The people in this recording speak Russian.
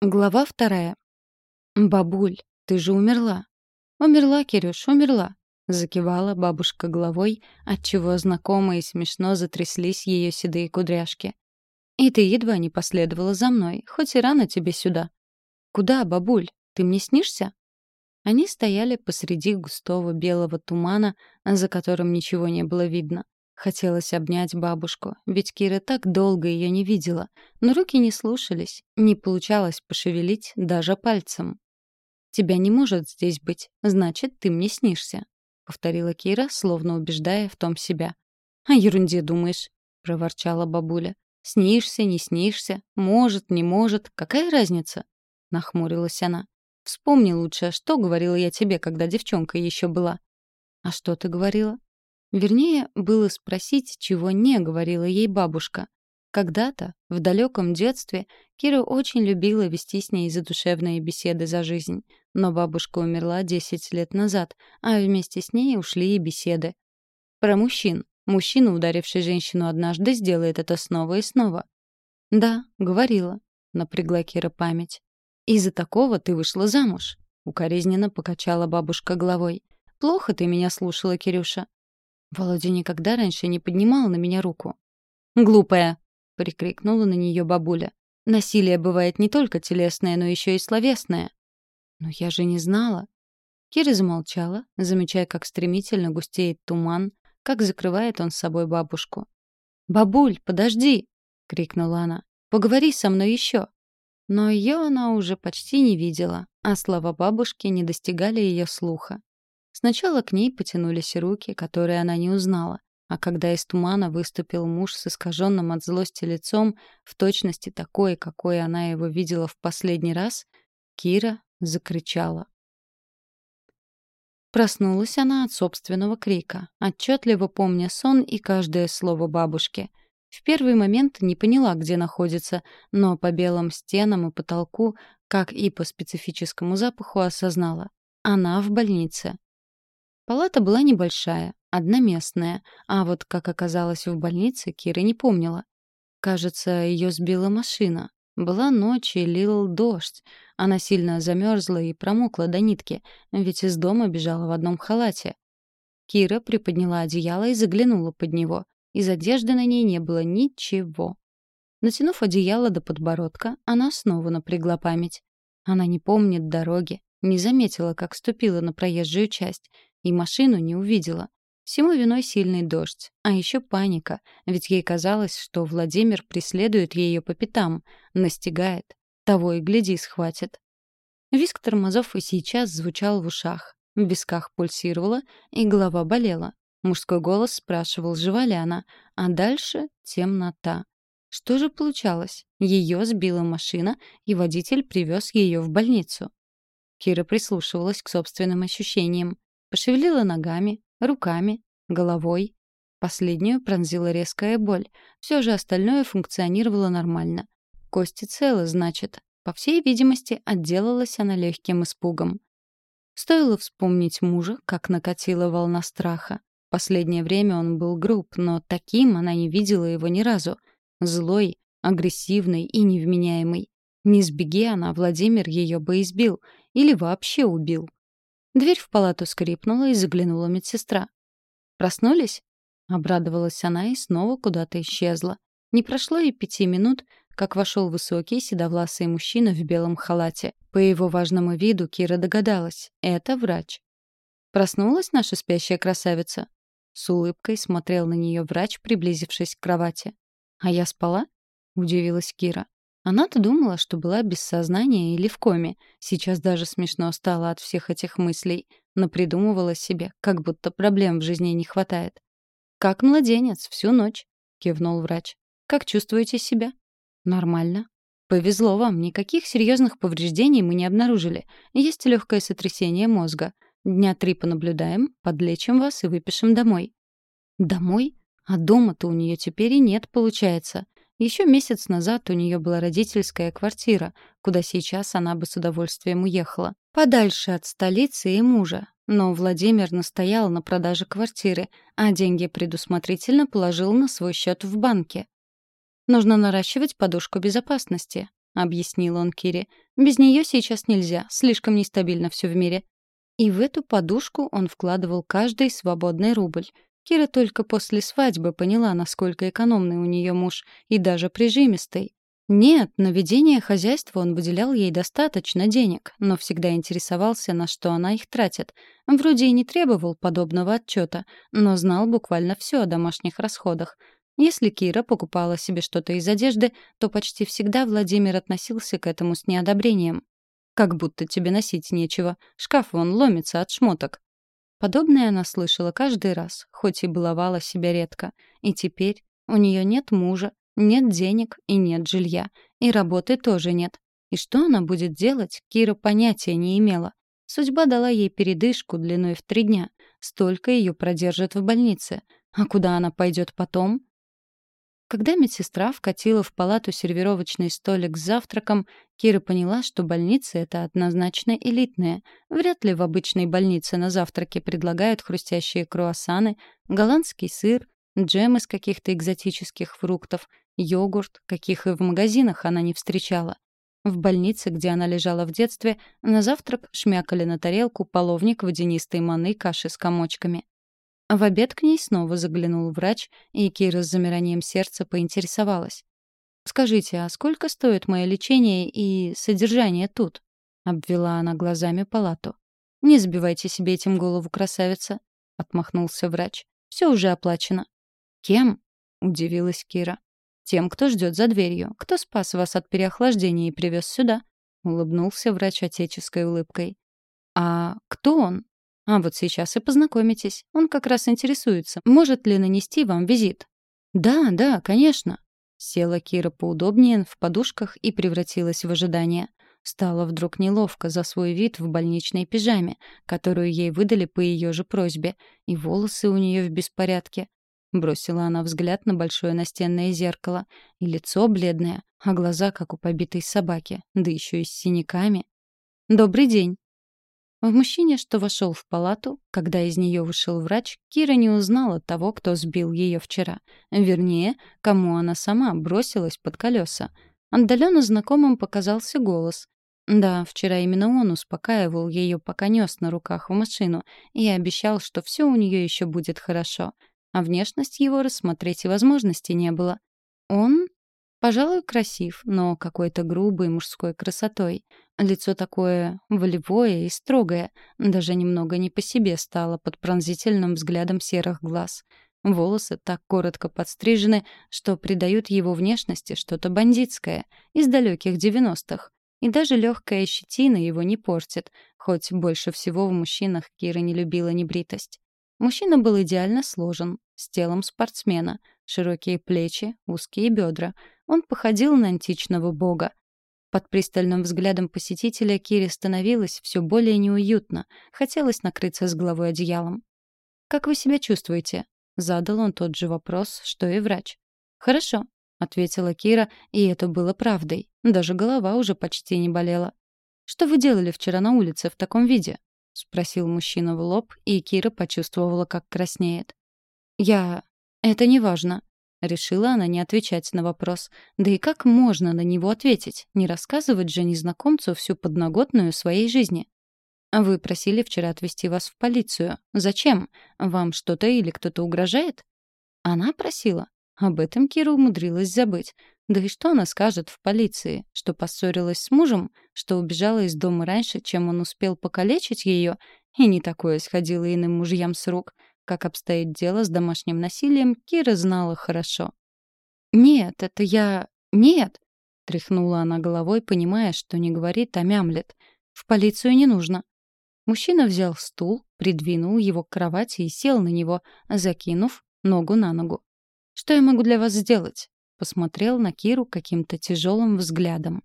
Глава вторая. «Бабуль, ты же умерла». «Умерла, Кирюш, умерла», — закивала бабушка головой, отчего знакомо и смешно затряслись ее седые кудряшки. «И ты едва не последовала за мной, хоть и рано тебе сюда». «Куда, бабуль? Ты мне снишься?» Они стояли посреди густого белого тумана, за которым ничего не было видно. Хотелось обнять бабушку, ведь Кира так долго ее не видела, но руки не слушались, не получалось пошевелить даже пальцем. «Тебя не может здесь быть, значит, ты мне снишься», — повторила Кира, словно убеждая в том себя. «О ерунде думаешь», — проворчала бабуля. «Снишься, не снишься, может, не может, какая разница?» — нахмурилась она. «Вспомни лучше, что говорила я тебе, когда девчонка еще была». «А что ты говорила?» Вернее, было спросить, чего не говорила ей бабушка. Когда-то, в далеком детстве, Кира очень любила вести с ней задушевные беседы за жизнь. Но бабушка умерла 10 лет назад, а вместе с ней ушли и беседы. Про мужчин. Мужчина, ударивший женщину однажды, сделает это снова и снова. «Да, говорила», — напрягла Кира память. «Из-за такого ты вышла замуж», — укоризненно покачала бабушка головой. «Плохо ты меня слушала, Кирюша. Володя никогда раньше не поднимал на меня руку. «Глупая!» — прикрикнула на нее бабуля. «Насилие бывает не только телесное, но еще и словесное». «Но я же не знала». Кира замолчала, замечая, как стремительно густеет туман, как закрывает он с собой бабушку. «Бабуль, подожди!» — крикнула она. «Поговори со мной еще!» Но ее она уже почти не видела, а слова бабушки не достигали ее слуха. Сначала к ней потянулись руки, которые она не узнала, а когда из тумана выступил муж с искаженным от злости лицом, в точности такой, какой она его видела в последний раз, Кира закричала. Проснулась она от собственного крика, отчетливо помня сон и каждое слово бабушки. В первый момент не поняла, где находится, но по белым стенам и потолку, как и по специфическому запаху, осознала. Она в больнице. Палата была небольшая, одноместная, а вот как оказалось в больнице, Кира не помнила. Кажется, ее сбила машина. Была ночь и лил дождь. Она сильно замерзла и промокла до нитки, ведь из дома бежала в одном халате. Кира приподняла одеяло и заглянула под него. Из одежды на ней не было ничего. Натянув одеяло до подбородка, она снова напрягла память. Она не помнит дороги, не заметила, как ступила на проезжую часть — и машину не увидела. Всему виной сильный дождь, а еще паника, ведь ей казалось, что Владимир преследует ее по пятам, настигает, того и гляди схватит. Виск тормозов и сейчас звучал в ушах, в висках пульсировало, и голова болела. Мужской голос спрашивал, жива ли она, а дальше — темнота. Что же получалось? Ее сбила машина, и водитель привез ее в больницу. Кира прислушивалась к собственным ощущениям. Пошевелила ногами, руками, головой. Последнюю пронзила резкая боль. Все же остальное функционировало нормально. Кости целы, значит. По всей видимости, отделалась она легким испугом. Стоило вспомнить мужа, как накатила волна страха. Последнее время он был груб, но таким она не видела его ни разу. Злой, агрессивный и невменяемый. Не сбеги она, Владимир ее бы избил. Или вообще убил. Дверь в палату скрипнула и заглянула медсестра. «Проснулись?» — обрадовалась она и снова куда-то исчезла. Не прошло и пяти минут, как вошел высокий седовласый мужчина в белом халате. По его важному виду Кира догадалась — это врач. «Проснулась наша спящая красавица?» С улыбкой смотрел на нее врач, приблизившись к кровати. «А я спала?» — удивилась Кира. Она-то думала, что была без сознания или в коме. Сейчас даже смешно стало от всех этих мыслей. Но придумывала себе, как будто проблем в жизни не хватает. «Как младенец, всю ночь», — кивнул врач. «Как чувствуете себя?» «Нормально». «Повезло вам, никаких серьезных повреждений мы не обнаружили. Есть легкое сотрясение мозга. Дня три понаблюдаем, подлечим вас и выпишем домой». «Домой? А дома-то у нее теперь и нет, получается. Еще месяц назад у нее была родительская квартира, куда сейчас она бы с удовольствием уехала. Подальше от столицы и мужа. Но Владимир настоял на продаже квартиры, а деньги предусмотрительно положил на свой счет в банке. «Нужно наращивать подушку безопасности», — объяснил он Кире. «Без нее сейчас нельзя, слишком нестабильно все в мире». И в эту подушку он вкладывал каждый свободный рубль. Кира только после свадьбы поняла, насколько экономный у нее муж, и даже прижимистый. Нет, на ведение хозяйства он выделял ей достаточно денег, но всегда интересовался, на что она их тратит. Вроде и не требовал подобного отчета, но знал буквально все о домашних расходах. Если Кира покупала себе что-то из одежды, то почти всегда Владимир относился к этому с неодобрением. «Как будто тебе носить нечего. Шкаф вон ломится от шмоток». Подобное она слышала каждый раз, хоть и баловала себя редко. И теперь у нее нет мужа, нет денег и нет жилья. И работы тоже нет. И что она будет делать, Кира понятия не имела. Судьба дала ей передышку длиной в три дня. Столько ее продержат в больнице. А куда она пойдет потом? Когда медсестра вкатила в палату сервировочный столик с завтраком, Кира поняла, что больница — это однозначно элитная. Вряд ли в обычной больнице на завтраке предлагают хрустящие круассаны, голландский сыр, джем из каких-то экзотических фруктов, йогурт, каких и в магазинах она не встречала. В больнице, где она лежала в детстве, на завтрак шмякали на тарелку половник водянистой манной каши с комочками. В обед к ней снова заглянул врач, и Кира с замиранием сердца поинтересовалась. «Скажите, а сколько стоит мое лечение и содержание тут?» — обвела она глазами палату. «Не забивайте себе этим голову, красавица», — отмахнулся врач. «Все уже оплачено». «Кем?» — удивилась Кира. «Тем, кто ждет за дверью. Кто спас вас от переохлаждения и привез сюда?» — улыбнулся врач отеческой улыбкой. «А кто он?» «А вот сейчас и познакомитесь. Он как раз интересуется, может ли нанести вам визит». «Да, да, конечно». Села Кира поудобнее в подушках и превратилась в ожидание. Стало вдруг неловко за свой вид в больничной пижаме, которую ей выдали по ее же просьбе, и волосы у нее в беспорядке. Бросила она взгляд на большое настенное зеркало. И лицо бледное, а глаза, как у побитой собаки, да еще и с синяками. «Добрый день!» В мужчине, что вошел в палату, когда из нее вышел врач, Кира не узнала того, кто сбил ее вчера. Вернее, кому она сама бросилась под колеса. Отдаленно знакомым показался голос. Да, вчера именно он успокаивал ее, пока нес на руках в машину, и обещал, что все у нее еще будет хорошо — а внешность его рассмотреть и возможности не было. Он, пожалуй, красив, но какой-то грубой мужской красотой. Лицо такое волевое и строгое, даже немного не по себе стало под пронзительным взглядом серых глаз. Волосы так коротко подстрижены, что придают его внешности что-то бандитское, из далеких девяностых. И даже легкая щетина его не портит, хоть больше всего в мужчинах Кира не любила небритость. Мужчина был идеально сложен, с телом спортсмена, широкие плечи, узкие бедра. Он походил на античного бога. Под пристальным взглядом посетителя Кире становилось все более неуютно, хотелось накрыться с головой одеялом. «Как вы себя чувствуете?» — задал он тот же вопрос, что и врач. «Хорошо», — ответила Кира, и это было правдой. Даже голова уже почти не болела. «Что вы делали вчера на улице в таком виде?» — спросил мужчина в лоб, и Кира почувствовала, как краснеет. «Я... Это не важно», — решила она не отвечать на вопрос. Да и как можно на него ответить? Не рассказывать же незнакомцу всю подноготную своей жизни. «Вы просили вчера отвезти вас в полицию. Зачем? Вам что-то или кто-то угрожает?» Она просила. Об этом Кира умудрилась забыть. Да и что она скажет в полиции? Что поссорилась с мужем? Что убежала из дома раньше, чем он успел покалечить ее? И не такое сходило иным мужьям с рук. Как обстоит дело с домашним насилием, Кира знала хорошо. «Нет, это я... Нет!» — тряхнула она головой, понимая, что не говорит, а мямлет. «В полицию не нужно». Мужчина взял стул, придвинул его к кровати и сел на него, закинув ногу на ногу. «Что я могу для вас сделать?» Посмотрел на Киру каким-то тяжелым взглядом.